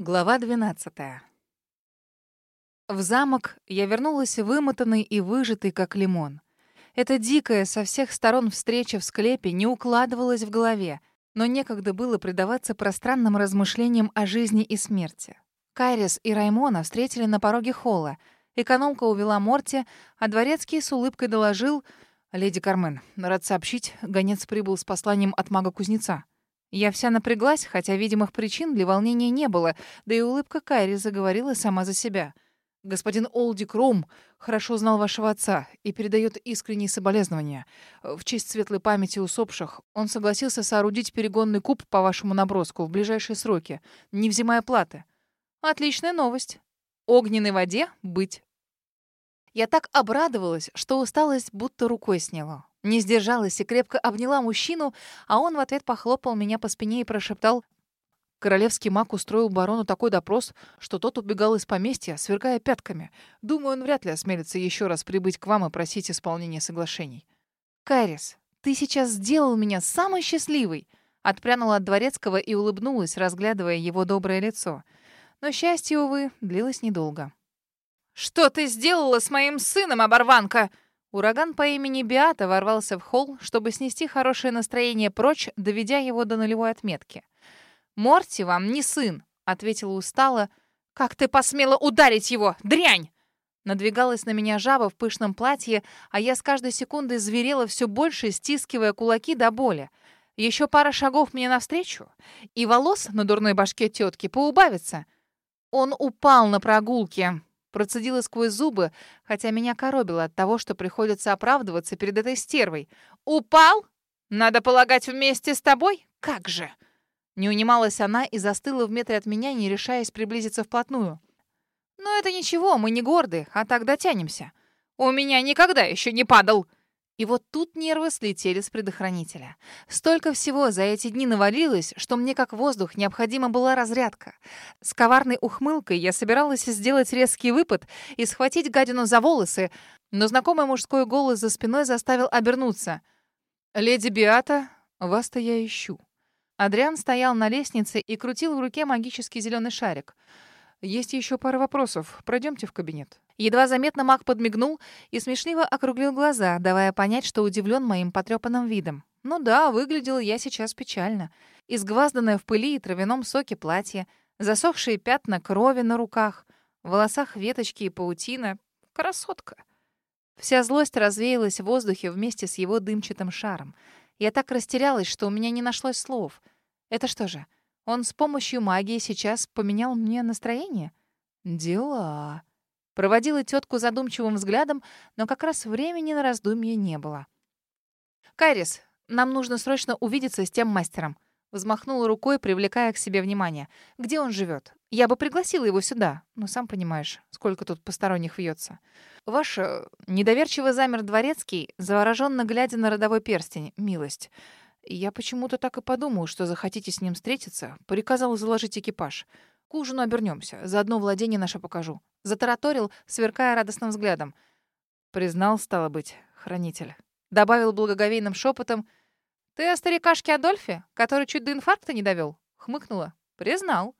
Глава 12. В замок я вернулась вымотанной и выжатой, как лимон. Эта дикая со всех сторон встреча в склепе не укладывалась в голове, но некогда было предаваться пространным размышлениям о жизни и смерти. Кайрис и Раймона встретили на пороге холла. Экономка увела Морти, а дворецкий с улыбкой доложил «Леди Кармен, рад сообщить, гонец прибыл с посланием от мага-кузнеца». Я вся напряглась, хотя видимых причин для волнения не было, да и улыбка Кайри заговорила сама за себя. «Господин Олдик Рум хорошо знал вашего отца и передает искренние соболезнования. В честь светлой памяти усопших он согласился соорудить перегонный куб по вашему наброску в ближайшие сроки, не взимая платы. Отличная новость. Огненной воде быть». Я так обрадовалась, что усталость будто рукой сняла. Не сдержалась и крепко обняла мужчину, а он в ответ похлопал меня по спине и прошептал Королевский маг устроил барону такой допрос, что тот убегал из поместья, сверкая пятками. Думаю, он вряд ли осмелится еще раз прибыть к вам и просить исполнения соглашений. «Кайрис, ты сейчас сделал меня самой счастливой!» Отпрянула от дворецкого и улыбнулась, разглядывая его доброе лицо. Но счастье, увы, длилось недолго. «Что ты сделала с моим сыном, оборванка?» Ураган по имени Биата ворвался в холл, чтобы снести хорошее настроение прочь, доведя его до нулевой отметки. «Морти вам не сын», — ответила устало. «Как ты посмела ударить его, дрянь!» Надвигалась на меня жаба в пышном платье, а я с каждой секундой зверела все больше, стискивая кулаки до боли. Еще пара шагов мне навстречу, и волос на дурной башке тетки поубавится. Он упал на прогулке, Процедила сквозь зубы, хотя меня коробило от того, что приходится оправдываться перед этой стервой. «Упал? Надо полагать, вместе с тобой? Как же!» Не унималась она и застыла в метре от меня, не решаясь приблизиться вплотную. «Но это ничего, мы не горды, а так дотянемся. У меня никогда еще не падал!» И вот тут нервы слетели с предохранителя. Столько всего за эти дни навалилось, что мне как воздух необходима была разрядка. С коварной ухмылкой я собиралась сделать резкий выпад и схватить гадину за волосы, но знакомый мужской голос за спиной заставил обернуться. «Леди Биата, вас-то я ищу». Адриан стоял на лестнице и крутил в руке магический зеленый шарик — есть еще пара вопросов. Пройдемте в кабинет». Едва заметно маг подмигнул и смешливо округлил глаза, давая понять, что удивлен моим потрепанным видом. Ну да, выглядела я сейчас печально. Изгвазданное в пыли и травяном соке платье, засохшие пятна крови на руках, в волосах веточки и паутина. Красотка. Вся злость развеялась в воздухе вместе с его дымчатым шаром. Я так растерялась, что у меня не нашлось слов. Это что же, он с помощью магии сейчас поменял мне настроение? Дела. Проводила тетку задумчивым взглядом, но как раз времени на раздумье не было. «Кайрис, нам нужно срочно увидеться с тем мастером». Взмахнула рукой, привлекая к себе внимание. «Где он живет? Я бы пригласила его сюда, но сам понимаешь, сколько тут посторонних вьется. Ваш э, недоверчиво замер дворецкий, завороженно глядя на родовой перстень, милость. Я почему-то так и подумал, что захотите с ним встретиться. Приказал заложить экипаж. К ужину обернемся. Заодно владение наше покажу. Затараторил, сверкая радостным взглядом. Признал, стало быть, хранитель. Добавил благоговейным шепотом. «Ты о старикашке Адольфе, который чуть до инфаркта не довел?» Хмыкнула. «Признал.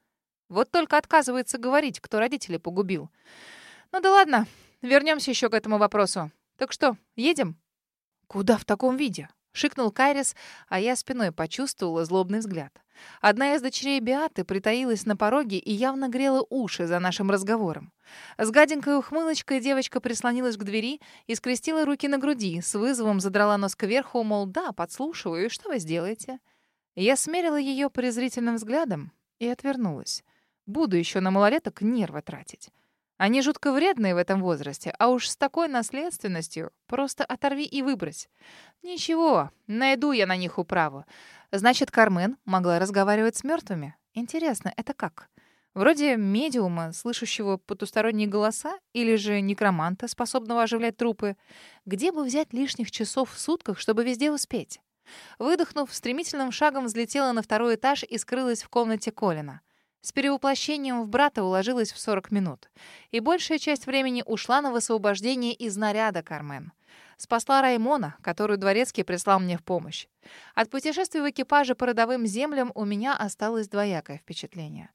Вот только отказывается говорить, кто родителей погубил. Ну да ладно, вернемся еще к этому вопросу. Так что, едем?» «Куда в таком виде?» Шикнул Кайрис, а я спиной почувствовала злобный взгляд. Одна из дочерей Биаты притаилась на пороге и явно грела уши за нашим разговором. С гаденькой ухмылочкой девочка прислонилась к двери и скрестила руки на груди, с вызовом задрала нос кверху, мол, да, подслушиваю, и что вы сделаете? Я смерила ее презрительным взглядом и отвернулась. Буду еще на малолеток нервы тратить. Они жутко вредные в этом возрасте, а уж с такой наследственностью просто оторви и выбрось. Ничего, найду я на них управу. Значит, Кармен могла разговаривать с мертвыми. Интересно, это как? Вроде медиума, слышащего потусторонние голоса, или же некроманта, способного оживлять трупы. Где бы взять лишних часов в сутках, чтобы везде успеть? Выдохнув, стремительным шагом взлетела на второй этаж и скрылась в комнате Колина. С перевоплощением в брата уложилась в 40 минут. И большая часть времени ушла на высвобождение из наряда Кармен. Спасла Раймона, которую Дворецкий прислал мне в помощь. От путешествия в экипаже по родовым землям у меня осталось двоякое впечатление.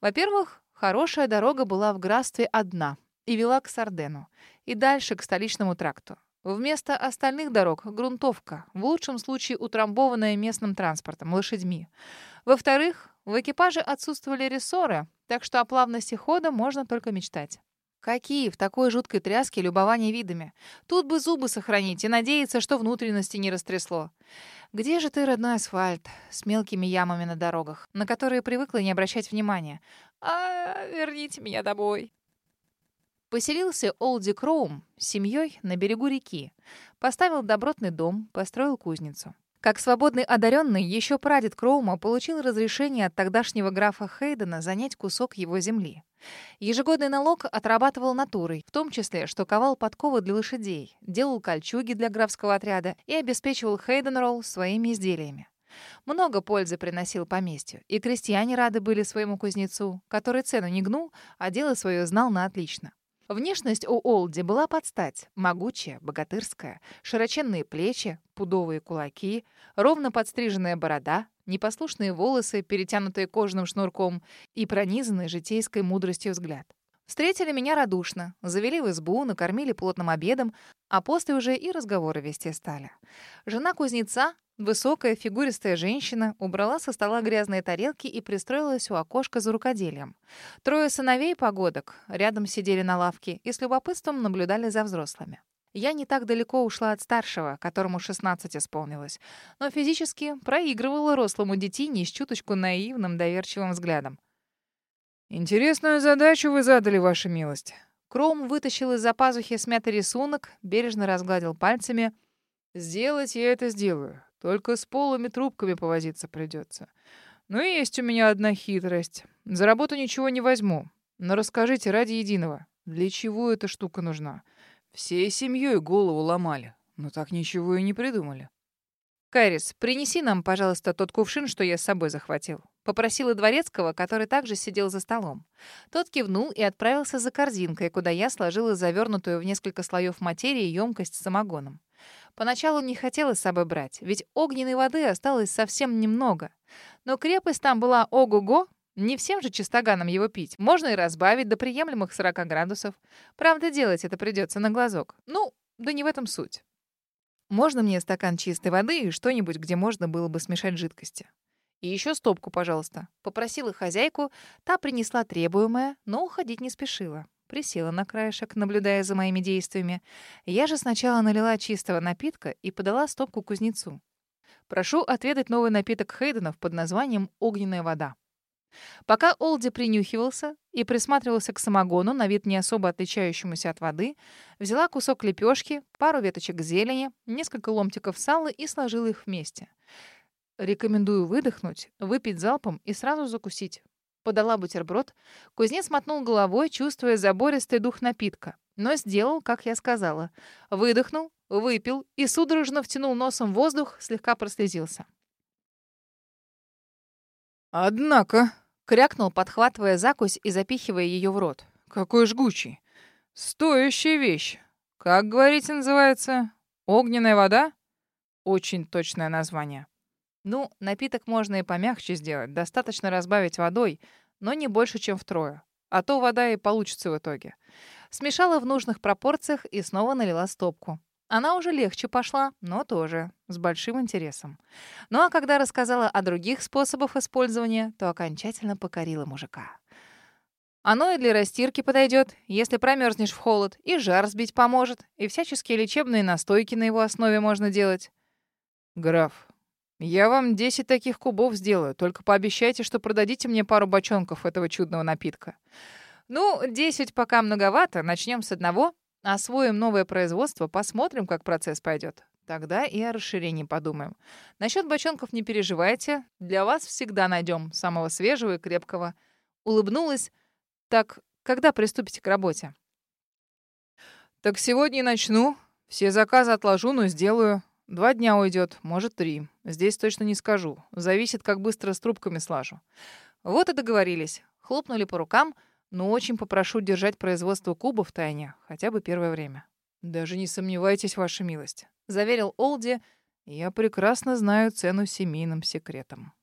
Во-первых, хорошая дорога была в графстве одна и вела к Сардену, и дальше к столичному тракту. Вместо остальных дорог — грунтовка, в лучшем случае утрамбованная местным транспортом, лошадьми. Во-вторых, в экипаже отсутствовали рессоры, так что о плавности хода можно только мечтать. Какие в такой жуткой тряске любования видами? Тут бы зубы сохранить и надеяться, что внутренности не растрясло. Где же ты, родной асфальт, с мелкими ямами на дорогах, на которые привыкла не обращать внимания? А, верните меня домой. Поселился Олди Кроум с семьей на берегу реки. Поставил добротный дом, построил кузницу. Как свободный одаренный, еще прадед Кроума получил разрешение от тогдашнего графа Хейдена занять кусок его земли. Ежегодный налог отрабатывал натурой, в том числе, что ковал подковы для лошадей, делал кольчуги для графского отряда и обеспечивал Хейденролл своими изделиями. Много пользы приносил поместью, и крестьяне рады были своему кузнецу, который цену не гнул, а дело свое знал на отлично. Внешность у Олди была под стать. Могучая, богатырская, широченные плечи, пудовые кулаки, ровно подстриженная борода, непослушные волосы, перетянутые кожаным шнурком, и пронизанный житейской мудростью взгляд. Встретили меня радушно, завели в избу, накормили плотным обедом, а после уже и разговоры вести стали. Жена кузнеца, высокая фигуристая женщина, убрала со стола грязные тарелки и пристроилась у окошка за рукоделием. Трое сыновей погодок рядом сидели на лавке и с любопытством наблюдали за взрослыми. Я не так далеко ушла от старшего, которому 16 исполнилось, но физически проигрывала рослому детине с чуточку наивным, доверчивым взглядом. «Интересную задачу вы задали, ваша милость». Кром вытащил из-за пазухи смятый рисунок, бережно разгладил пальцами. «Сделать я это сделаю. Только с полыми трубками повозиться придется. Ну и есть у меня одна хитрость. За работу ничего не возьму. Но расскажите ради единого, для чего эта штука нужна?» Всей семьей голову ломали, но так ничего и не придумали. «Кайрис, принеси нам, пожалуйста, тот кувшин, что я с собой захватил». Попросила дворецкого, который также сидел за столом. Тот кивнул и отправился за корзинкой, куда я сложила завернутую в несколько слоев материи емкость с самогоном. Поначалу не хотела с собой брать, ведь огненной воды осталось совсем немного. Но крепость там была ого-го, не всем же чистоганом его пить. Можно и разбавить до приемлемых 40 градусов. Правда, делать это придется на глазок. Ну, да не в этом суть. Можно мне стакан чистой воды и что-нибудь, где можно было бы смешать жидкости? И еще стопку, пожалуйста. Попросила хозяйку, та принесла требуемое, но уходить не спешила. Присела на краешек, наблюдая за моими действиями. Я же сначала налила чистого напитка и подала стопку кузнецу. Прошу отведать новый напиток Хейденов под названием «Огненная вода». Пока Олди принюхивался и присматривался к самогону, на вид не особо отличающемуся от воды, взяла кусок лепешки, пару веточек зелени, несколько ломтиков сала и сложила их вместе. Рекомендую выдохнуть, выпить залпом и сразу закусить. Подала бутерброд. Кузнец мотнул головой, чувствуя забористый дух напитка. Но сделал, как я сказала. Выдохнул, выпил и судорожно втянул носом воздух, слегка прослезился. «Однако», — крякнул, подхватывая закусь и запихивая ее в рот. «Какой жгучий! Стоящая вещь! Как, говорите, называется? Огненная вода?» Очень точное название. Ну, напиток можно и помягче сделать. Достаточно разбавить водой, но не больше, чем втрое. А то вода и получится в итоге. Смешала в нужных пропорциях и снова налила стопку. Она уже легче пошла, но тоже с большим интересом. Ну а когда рассказала о других способах использования, то окончательно покорила мужика. Оно и для растирки подойдет, если промерзнешь в холод, и жар сбить поможет, и всяческие лечебные настойки на его основе можно делать. Граф, я вам 10 таких кубов сделаю, только пообещайте, что продадите мне пару бочонков этого чудного напитка. Ну, 10 пока многовато, начнем с одного, Освоим новое производство, посмотрим, как процесс пойдет. Тогда и о расширении подумаем. Насчет бочонков не переживайте. Для вас всегда найдем самого свежего и крепкого. Улыбнулась. Так, когда приступите к работе? Так сегодня начну. Все заказы отложу, но сделаю. Два дня уйдет, может, три. Здесь точно не скажу. Зависит, как быстро с трубками слажу. Вот и договорились. Хлопнули по рукам, но очень попрошу держать производство куба в тайне, хотя бы первое время. Даже не сомневайтесь, ваша милость, заверил Олди. Я прекрасно знаю цену семейным секретам.